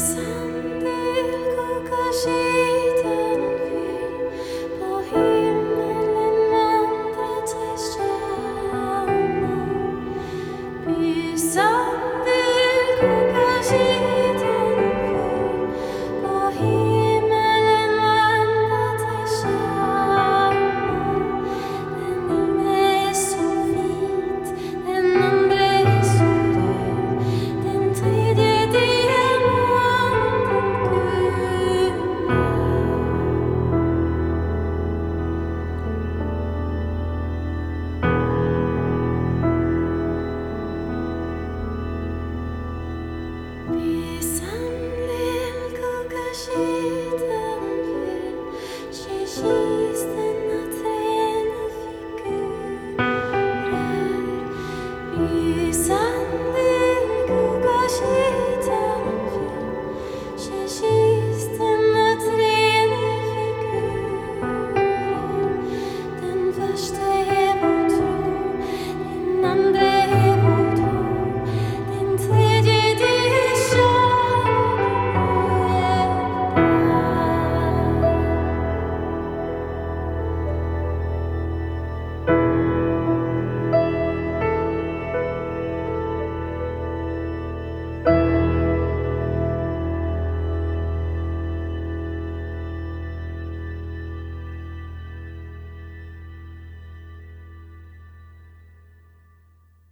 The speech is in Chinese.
比山高，比海深，比你我，比山。Pisemlélk a kesét,